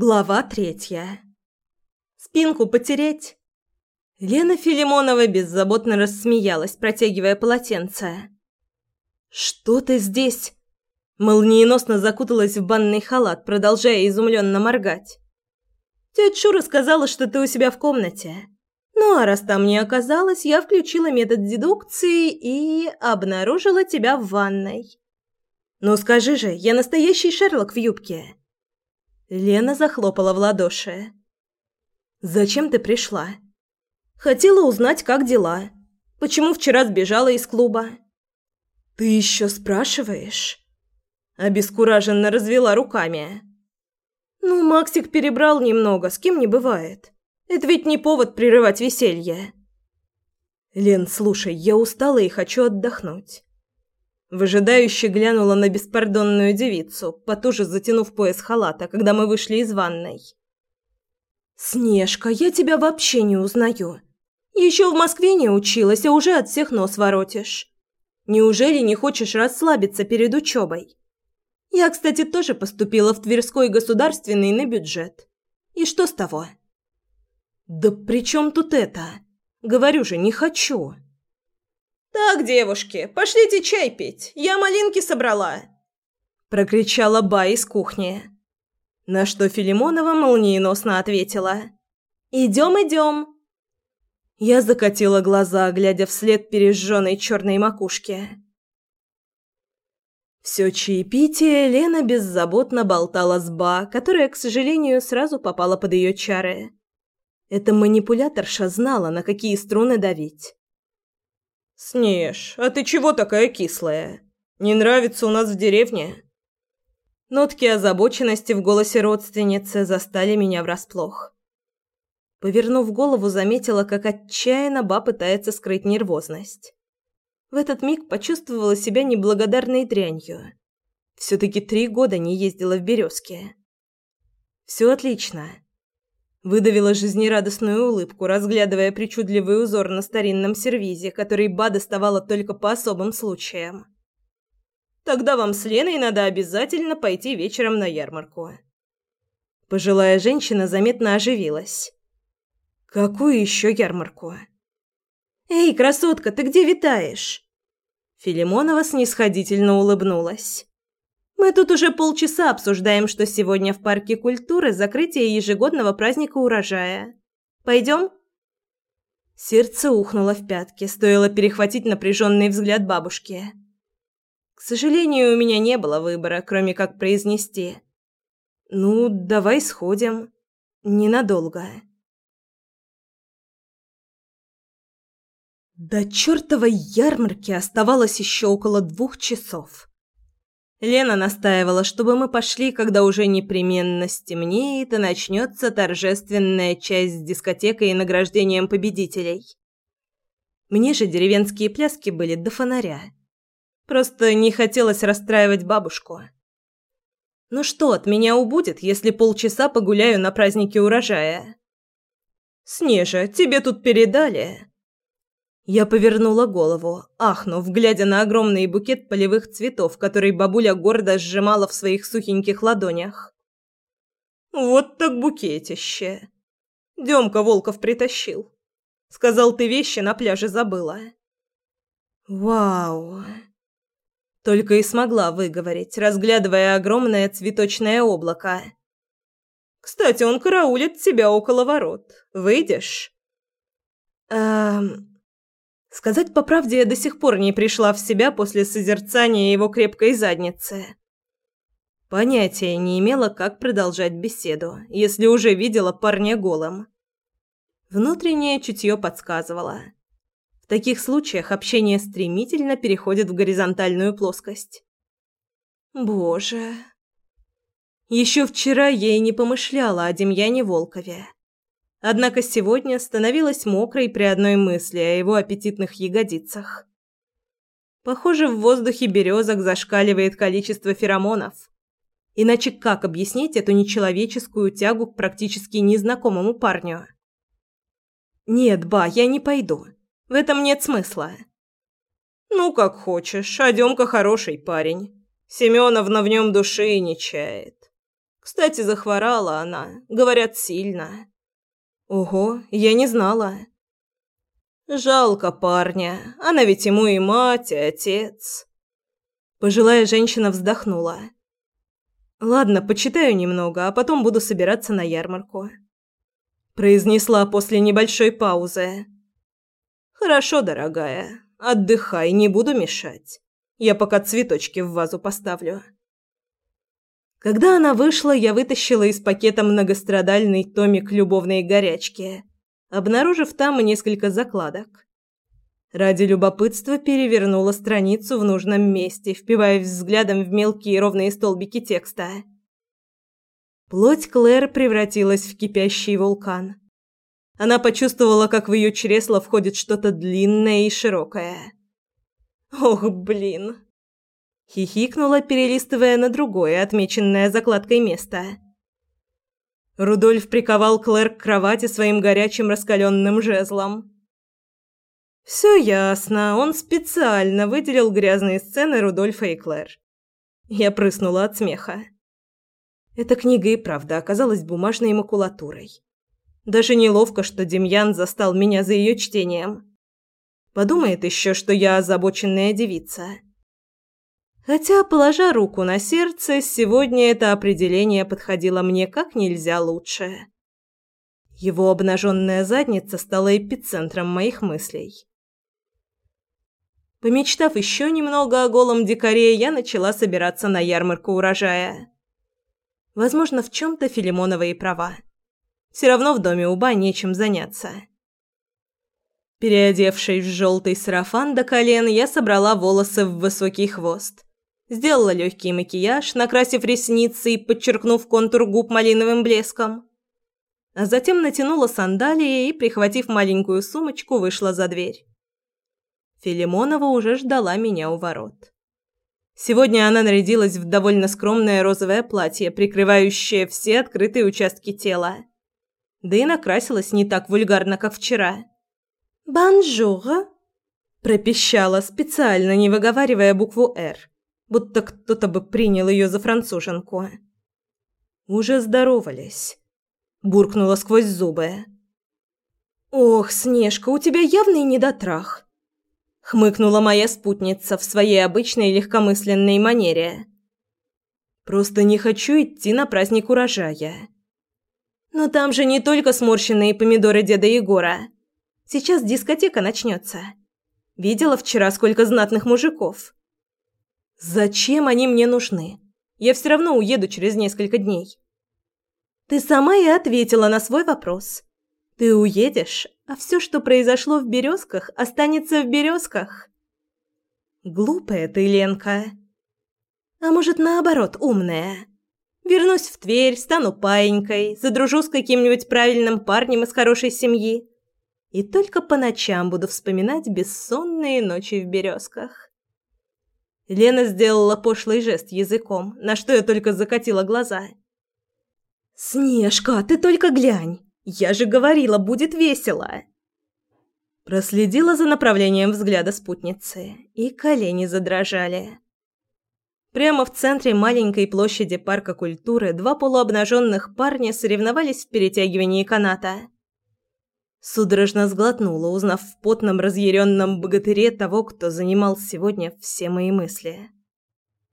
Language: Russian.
Глава третья. Спинку потереть. Лена Филимонова беззаботно рассмеялась, протягивая полотенце. Что ты здесь? Молниеносно закуталась в банный халат, продолжая изумленно моргать. Тетя Шура сказала, что ты у себя в комнате. Ну а раз там не оказалось, я включила метод дедукции и обнаружила тебя в ванной. Ну скажи же, я настоящий Шерлок в юбке. Лена захлопала в ладоши. «Зачем ты пришла?» «Хотела узнать, как дела. Почему вчера сбежала из клуба?» «Ты еще спрашиваешь?» Обескураженно развела руками. «Ну, Максик перебрал немного, с кем не бывает. Это ведь не повод прерывать веселье». «Лен, слушай, я устала и хочу отдохнуть. Выжидающе глянула на беспардонную девицу, потуже затянув пояс халата, когда мы вышли из ванной. «Снежка, я тебя вообще не узнаю. Еще в Москве не училась, а уже от всех нос воротишь. Неужели не хочешь расслабиться перед учебой? Я, кстати, тоже поступила в Тверской государственный на бюджет. И что с того?» «Да при чем тут это? Говорю же, не хочу». «Так, девушки, пошлите чай пить, я малинки собрала!» Прокричала Ба из кухни. На что Филимонова молниеносно ответила. «Идем, идем!» Я закатила глаза, глядя вслед пережженной черной макушке. Все чаепитие Лена беззаботно болтала с Ба, которая, к сожалению, сразу попала под ее чары. Эта манипуляторша знала, на какие струны давить. «Снеж, а ты чего такая кислая? Не нравится у нас в деревне?» Нотки озабоченности в голосе родственницы застали меня врасплох. Повернув голову, заметила, как отчаянно Ба пытается скрыть нервозность. В этот миг почувствовала себя неблагодарной дрянью. Все-таки три года не ездила в «Березке». «Все отлично. Выдавила жизнерадостную улыбку, разглядывая причудливый узор на старинном сервизе, который Ба доставала только по особым случаям. «Тогда вам с Леной надо обязательно пойти вечером на ярмарку». Пожилая женщина заметно оживилась. «Какую еще ярмарку?» «Эй, красотка, ты где витаешь?» Филимонова снисходительно улыбнулась. Мы тут уже полчаса обсуждаем, что сегодня в парке культуры закрытие ежегодного праздника урожая. Пойдем? Сердце ухнуло в пятки, стоило перехватить напряженный взгляд бабушки. К сожалению, у меня не было выбора, кроме как произнести: "Ну, давай сходим. Ненадолго". До чертовой ярмарки оставалось еще около двух часов. Лена настаивала, чтобы мы пошли, когда уже непременно стемнеет и начнется торжественная часть с дискотекой и награждением победителей. Мне же деревенские пляски были до фонаря. Просто не хотелось расстраивать бабушку. Ну что от меня убудет, если полчаса погуляю на празднике урожая? Снежа, тебе тут передали. Я повернула голову, ахнув, глядя на огромный букет полевых цветов, который бабуля гордо сжимала в своих сухеньких ладонях. «Вот так букетище!» Демка Волков притащил. Сказал, ты вещи на пляже забыла. «Вау!» Только и смогла выговорить, разглядывая огромное цветочное облако. «Кстати, он караулит тебя около ворот. Выйдешь?» «Эм...» Сказать по правде, я до сих пор не пришла в себя после созерцания его крепкой задницы. Понятия не имела, как продолжать беседу, если уже видела парня голым. Внутреннее чутье подсказывало. В таких случаях общение стремительно переходит в горизонтальную плоскость. Боже. Еще вчера я и не помышляла о Демьяне Волкове. Однако сегодня становилась мокрой при одной мысли о его аппетитных ягодицах. Похоже, в воздухе березок зашкаливает количество феромонов. Иначе как объяснить эту нечеловеческую тягу к практически незнакомому парню? «Нет, ба, я не пойду. В этом нет смысла». «Ну, как хочешь. А Демка хороший парень. Семеновна в нем души не чает. Кстати, захворала она, говорят, сильно. Ого, я не знала. Жалко парня, она ведь ему и мать, и отец. Пожилая женщина вздохнула. Ладно, почитаю немного, а потом буду собираться на ярмарку. Произнесла после небольшой паузы. Хорошо, дорогая, отдыхай, не буду мешать. Я пока цветочки в вазу поставлю. Когда она вышла, я вытащила из пакета многострадальный томик любовной горячки, обнаружив там несколько закладок. Ради любопытства перевернула страницу в нужном месте, впиваясь взглядом в мелкие ровные столбики текста. Плоть Клэр превратилась в кипящий вулкан. Она почувствовала, как в ее чресло входит что-то длинное и широкое. Ох, блин. Хихикнула, перелистывая на другое, отмеченное закладкой место. Рудольф приковал Клэр к кровати своим горячим раскаленным жезлом. Все ясно, он специально выделил грязные сцены Рудольфа и Клэр. Я прыснула от смеха. Эта книга и правда оказалась бумажной макулатурой. Даже неловко, что Демьян застал меня за ее чтением. Подумает еще, что я озабоченная девица. Хотя, положа руку на сердце, сегодня это определение подходило мне как нельзя лучше. Его обнаженная задница стала эпицентром моих мыслей. Помечтав еще немного о голом дикаре, я начала собираться на ярмарку урожая. Возможно, в чем-то Филимонова и права. Все равно в доме уба нечем заняться. Переодевшись в желтый сарафан до колен, я собрала волосы в высокий хвост Сделала легкий макияж, накрасив ресницы и подчеркнув контур губ малиновым блеском. А затем натянула сандалии и, прихватив маленькую сумочку, вышла за дверь. Филимонова уже ждала меня у ворот. Сегодня она нарядилась в довольно скромное розовое платье, прикрывающее все открытые участки тела. Да и накрасилась не так вульгарно, как вчера. «Bonjour!» – пропищала, специально не выговаривая букву «Р» будто кто-то бы принял ее за француженку. «Уже здоровались», – буркнула сквозь зубы. «Ох, Снежка, у тебя явный недотрах», – хмыкнула моя спутница в своей обычной легкомысленной манере. «Просто не хочу идти на праздник урожая». «Но там же не только сморщенные помидоры деда Егора. Сейчас дискотека начнется. Видела вчера, сколько знатных мужиков». Зачем они мне нужны? Я все равно уеду через несколько дней. Ты сама и ответила на свой вопрос. Ты уедешь, а все, что произошло в Березках, останется в Березках. Глупая ты, Ленка. А может, наоборот, умная. Вернусь в Тверь, стану паинькой, задружу с каким-нибудь правильным парнем из хорошей семьи. И только по ночам буду вспоминать бессонные ночи в Березках. Лена сделала пошлый жест языком, на что я только закатила глаза. «Снежка, ты только глянь! Я же говорила, будет весело!» Проследила за направлением взгляда спутницы, и колени задрожали. Прямо в центре маленькой площади парка культуры два полуобнаженных парня соревновались в перетягивании каната. Судорожно сглотнула, узнав в потном разъяренном богатыре того, кто занимал сегодня все мои мысли.